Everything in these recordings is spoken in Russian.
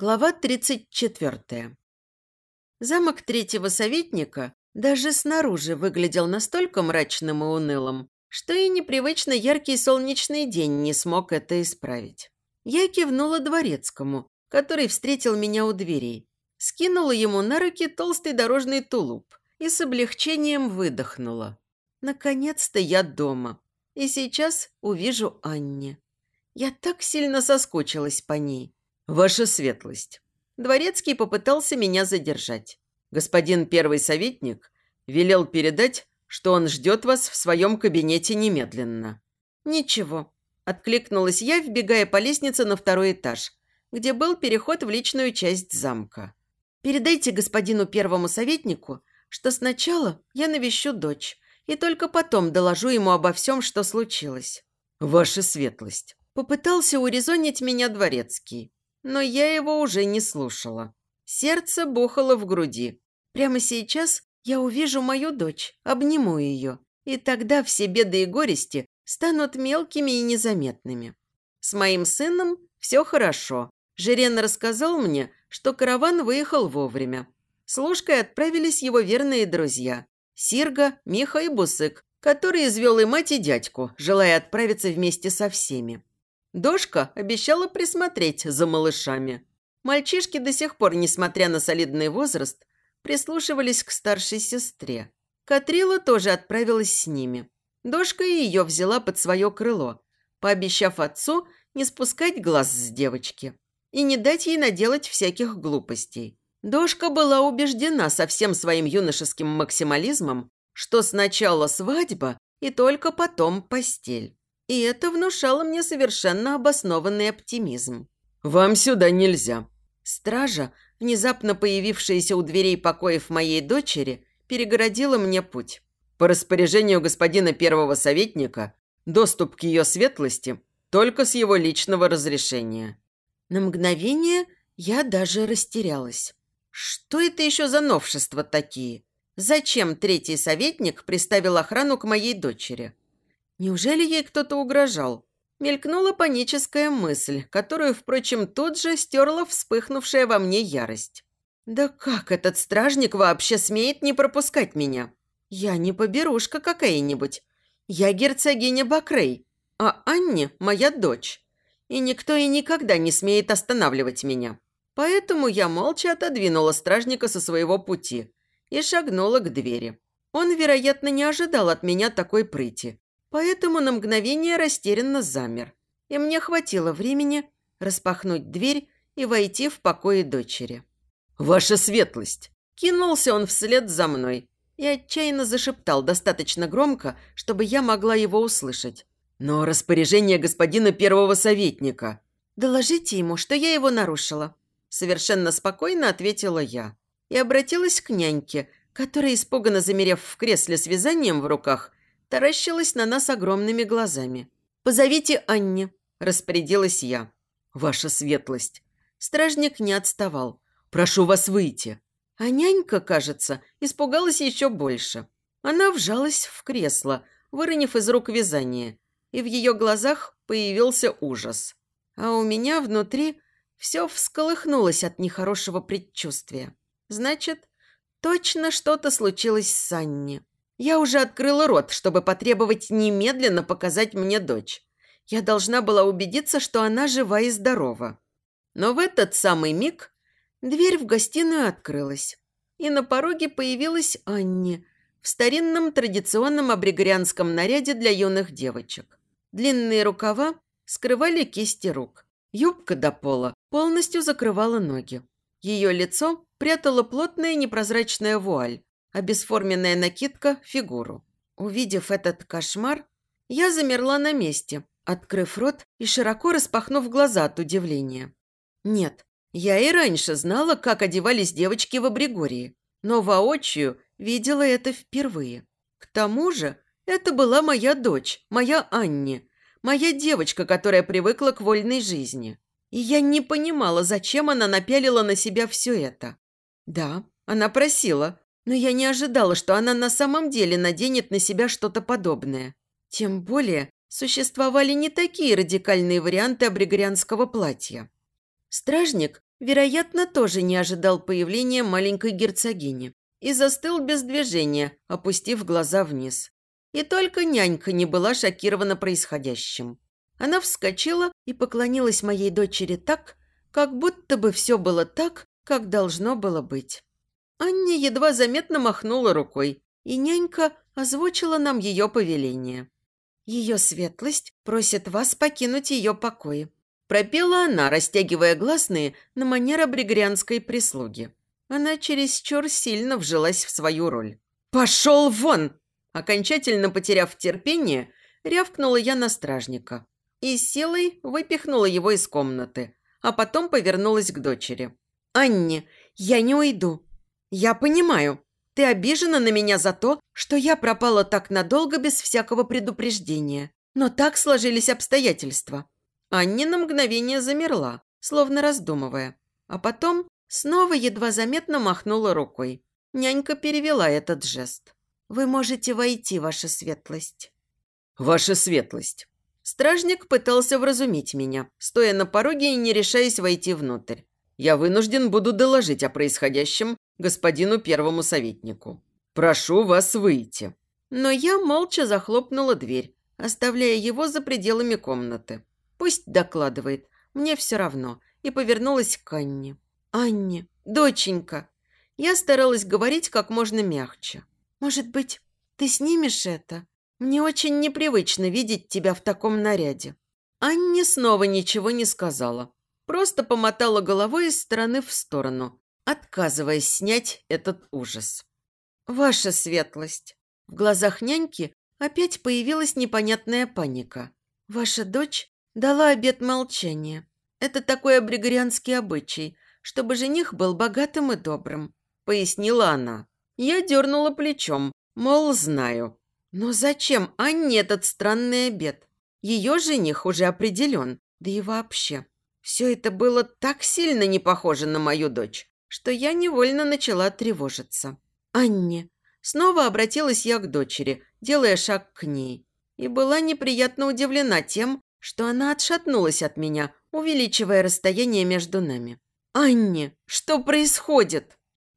Глава 34. Замок третьего советника даже снаружи выглядел настолько мрачным и унылым, что и непривычно яркий солнечный день не смог это исправить. Я кивнула дворецкому, который встретил меня у дверей, скинула ему на руки толстый дорожный тулуп и с облегчением выдохнула. Наконец-то я дома, и сейчас увижу Анне. Я так сильно соскучилась по ней – «Ваша светлость». Дворецкий попытался меня задержать. Господин первый советник велел передать, что он ждет вас в своем кабинете немедленно. «Ничего», – откликнулась я, вбегая по лестнице на второй этаж, где был переход в личную часть замка. «Передайте господину первому советнику, что сначала я навещу дочь, и только потом доложу ему обо всем, что случилось». «Ваша светлость», – попытался урезонить меня дворецкий но я его уже не слушала. Сердце бухало в груди. Прямо сейчас я увижу мою дочь, обниму ее, и тогда все беды и горести станут мелкими и незаметными. С моим сыном все хорошо. Жирен рассказал мне, что караван выехал вовремя. С ложкой отправились его верные друзья – Сирга, Миха и Бусык, который извел и мать, и дядьку, желая отправиться вместе со всеми. Дошка обещала присмотреть за малышами. Мальчишки до сих пор, несмотря на солидный возраст, прислушивались к старшей сестре. Катрила тоже отправилась с ними. Дошка и ее взяла под свое крыло, пообещав отцу не спускать глаз с девочки и не дать ей наделать всяких глупостей. Дошка была убеждена со всем своим юношеским максимализмом, что сначала свадьба и только потом постель. И это внушало мне совершенно обоснованный оптимизм. «Вам сюда нельзя». Стража, внезапно появившаяся у дверей покоев моей дочери, перегородила мне путь. По распоряжению господина первого советника, доступ к ее светлости только с его личного разрешения. На мгновение я даже растерялась. Что это еще за новшества такие? Зачем третий советник приставил охрану к моей дочери? Неужели ей кто-то угрожал? Мелькнула паническая мысль, которую, впрочем, тут же стерла вспыхнувшая во мне ярость. «Да как этот стражник вообще смеет не пропускать меня? Я не поберушка какая-нибудь. Я герцогиня Бакрей, а Анне – моя дочь. И никто и никогда не смеет останавливать меня. Поэтому я молча отодвинула стражника со своего пути и шагнула к двери. Он, вероятно, не ожидал от меня такой прыти Поэтому на мгновение растерянно замер. И мне хватило времени распахнуть дверь и войти в покои дочери. «Ваша светлость!» Кинулся он вслед за мной и отчаянно зашептал достаточно громко, чтобы я могла его услышать. «Но распоряжение господина первого советника...» «Доложите ему, что я его нарушила», – совершенно спокойно ответила я. И обратилась к няньке, которая, испуганно замерев в кресле с вязанием в руках, таращилась на нас огромными глазами. «Позовите Анне», – распорядилась я. «Ваша светлость». Стражник не отставал. «Прошу вас выйти». А нянька, кажется, испугалась еще больше. Она вжалась в кресло, выронив из рук вязание, и в ее глазах появился ужас. А у меня внутри все всколыхнулось от нехорошего предчувствия. Значит, точно что-то случилось с Анни. Я уже открыла рот, чтобы потребовать немедленно показать мне дочь. Я должна была убедиться, что она жива и здорова. Но в этот самый миг дверь в гостиную открылась, и на пороге появилась Анни в старинном традиционном абригорианском наряде для юных девочек. Длинные рукава скрывали кисти рук. Юбка до пола полностью закрывала ноги. Ее лицо прятала плотная непрозрачная вуаль, а бесформенная накидка – фигуру. Увидев этот кошмар, я замерла на месте, открыв рот и широко распахнув глаза от удивления. Нет, я и раньше знала, как одевались девочки в Абригории, но воочию видела это впервые. К тому же это была моя дочь, моя Анни, моя девочка, которая привыкла к вольной жизни. И я не понимала, зачем она напялила на себя все это. Да, она просила, но я не ожидала, что она на самом деле наденет на себя что-то подобное. Тем более существовали не такие радикальные варианты абригорианского платья. Стражник вероятно, тоже не ожидал появления маленькой герцогини и застыл без движения, опустив глаза вниз. И только нянька не была шокирована происходящим. Она вскочила и поклонилась моей дочери так, как будто бы все было так, как должно было быть. Анне едва заметно махнула рукой, и нянька озвучила нам ее повеление. «Ее светлость просит вас покинуть ее покои», пропела она, растягивая гласные на манер абригорианской прислуги. Она чересчур сильно вжилась в свою роль. «Пошел вон!» Окончательно потеряв терпение, рявкнула я на стражника и силой выпихнула его из комнаты, а потом повернулась к дочери. «Анне, я не уйду. Я понимаю, ты обижена на меня за то, что я пропала так надолго без всякого предупреждения. Но так сложились обстоятельства». Анне на мгновение замерла, словно раздумывая, а потом снова едва заметно махнула рукой. Нянька перевела этот жест. «Вы можете войти, ваша светлость». «Ваша светлость». Стражник пытался вразумить меня, стоя на пороге и не решаясь войти внутрь. «Я вынужден буду доложить о происходящем господину первому советнику. Прошу вас выйти». Но я молча захлопнула дверь, оставляя его за пределами комнаты. Пусть докладывает, мне все равно, и повернулась к Анне. «Анне, доченька!» Я старалась говорить как можно мягче. «Может быть, ты снимешь это? Мне очень непривычно видеть тебя в таком наряде». Анне снова ничего не сказала. Просто помотала головой из стороны в сторону, отказываясь снять этот ужас. «Ваша светлость!» В глазах няньки опять появилась непонятная паника. «Ваша дочь дала обет молчания. Это такой абригорианский обычай, чтобы жених был богатым и добрым», – пояснила она. Я дернула плечом, мол, знаю. Но зачем Анне этот странный обед? Ее жених уже определен, да и вообще. Все это было так сильно не похоже на мою дочь, что я невольно начала тревожиться. «Анне!» Снова обратилась я к дочери, делая шаг к ней. И была неприятно удивлена тем, что она отшатнулась от меня, увеличивая расстояние между нами. «Анне, что происходит?»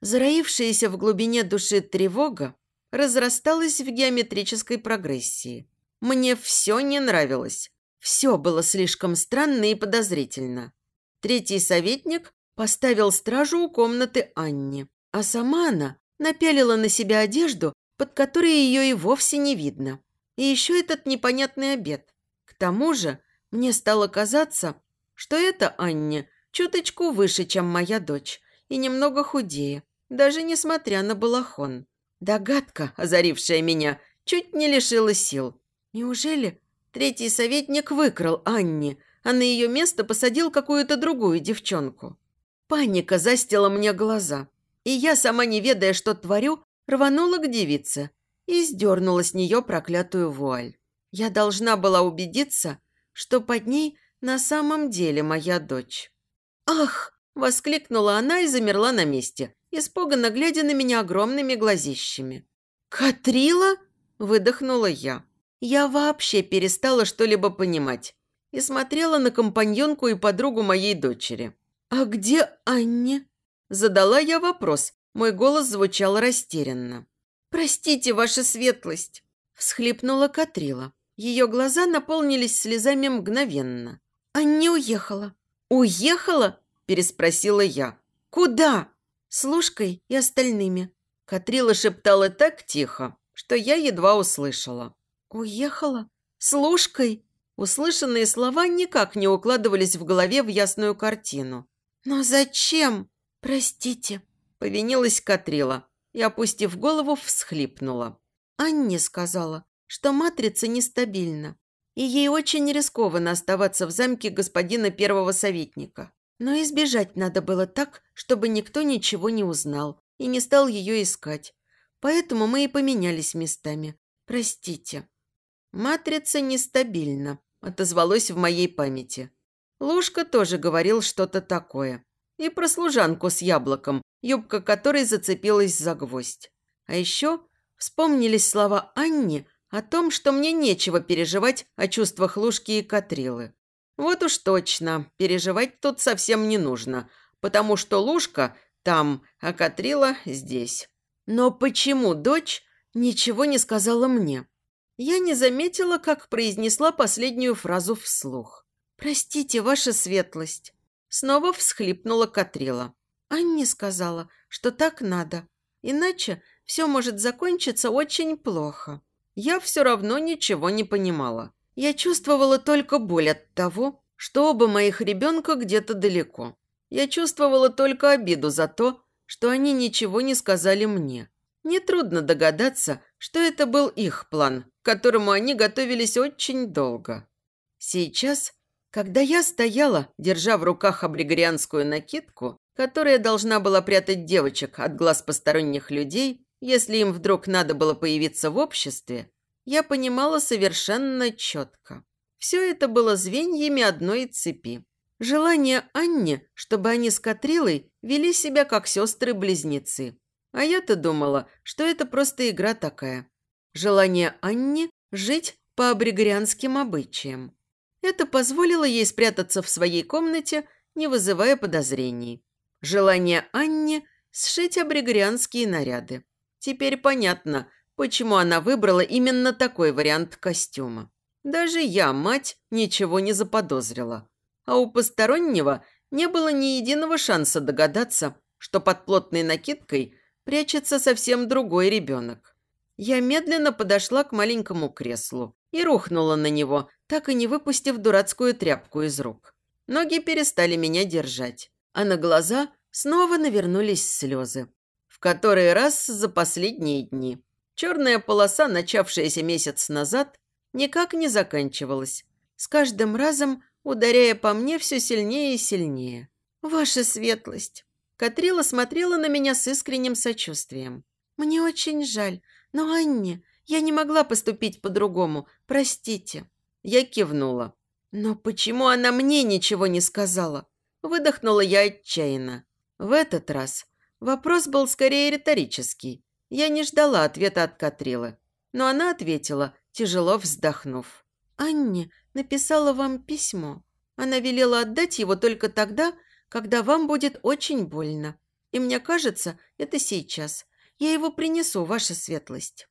Зароившаяся в глубине души тревога разрасталась в геометрической прогрессии. Мне все не нравилось. Все было слишком странно и подозрительно. Третий советник поставил стражу у комнаты Анни, а сама она напялила на себя одежду, под которой ее и вовсе не видно. И еще этот непонятный обед. К тому же мне стало казаться, что эта Анне чуточку выше, чем моя дочь, и немного худее, даже несмотря на балахон. Догадка, озарившая меня, чуть не лишила сил. Неужели третий советник выкрал Анни, а на ее место посадил какую-то другую девчонку? Паника застила мне глаза, и я, сама не ведая, что творю, рванула к девице и сдернула с нее проклятую вуаль. Я должна была убедиться, что под ней на самом деле моя дочь. «Ах!» – воскликнула она и замерла на месте, испуганно глядя на меня огромными глазищами. «Катрила?» – выдохнула я. Я вообще перестала что-либо понимать и смотрела на компаньонку и подругу моей дочери. «А где Анне?» Задала я вопрос. Мой голос звучал растерянно. «Простите, ваша светлость!» Всхлипнула Катрила. Ее глаза наполнились слезами мгновенно. «Анне уехала». «Уехала?» – переспросила я. «Куда?» с Лужкой и остальными. Катрила шептала так тихо, что я едва услышала. «Уехала? С Лужкой?» Услышанные слова никак не укладывались в голове в ясную картину. «Но зачем? Простите», – повинилась Катрила и, опустив голову, всхлипнула. Анне сказала, что матрица нестабильна, и ей очень рискованно оставаться в замке господина первого советника. Но избежать надо было так, чтобы никто ничего не узнал и не стал ее искать. Поэтому мы и поменялись местами. Простите. Матрица нестабильна, отозвалось в моей памяти. Лушка тоже говорил что-то такое. И про служанку с яблоком, юбка которой зацепилась за гвоздь. А еще вспомнились слова Анни о том, что мне нечего переживать о чувствах Лушки и Катрилы. Вот уж точно, переживать тут совсем не нужно, потому что Лушка там, а Катрила здесь. Но почему дочь ничего не сказала мне? Я не заметила, как произнесла последнюю фразу вслух. «Простите, ваша светлость». Снова всхлипнула Катрила. Анне сказала, что так надо, иначе все может закончиться очень плохо. Я все равно ничего не понимала. Я чувствовала только боль от того, что оба моих ребенка где-то далеко. Я чувствовала только обиду за то, что они ничего не сказали мне. Нетрудно догадаться, что это был их план, которому они готовились очень долго. Сейчас, когда я стояла, держа в руках абригорианскую накидку, которая должна была прятать девочек от глаз посторонних людей, если им вдруг надо было появиться в обществе, я понимала совершенно четко. Все это было звеньями одной цепи. Желание Анне, чтобы они с Катрилой вели себя как сестры-близнецы. А я-то думала, что это просто игра такая. Желание Анне жить по абригорианским обычаям. Это позволило ей спрятаться в своей комнате, не вызывая подозрений. Желание Анне сшить абригорианские наряды. Теперь понятно, почему она выбрала именно такой вариант костюма. Даже я, мать, ничего не заподозрила. А у постороннего не было ни единого шанса догадаться, что под плотной накидкой прячется совсем другой ребенок. Я медленно подошла к маленькому креслу и рухнула на него, так и не выпустив дурацкую тряпку из рук. Ноги перестали меня держать, а на глаза снова навернулись слезы. В который раз за последние дни. Черная полоса, начавшаяся месяц назад, никак не заканчивалась, с каждым разом ударяя по мне все сильнее и сильнее. «Ваша светлость!» Катрила смотрела на меня с искренним сочувствием. «Мне очень жаль, но, Анне, я не могла поступить по-другому. Простите». Я кивнула. «Но почему она мне ничего не сказала?» Выдохнула я отчаянно. В этот раз вопрос был скорее риторический. Я не ждала ответа от Катрилы. Но она ответила, тяжело вздохнув. «Анне написала вам письмо. Она велела отдать его только тогда, когда вам будет очень больно. И мне кажется, это сейчас. Я его принесу, ваша светлость».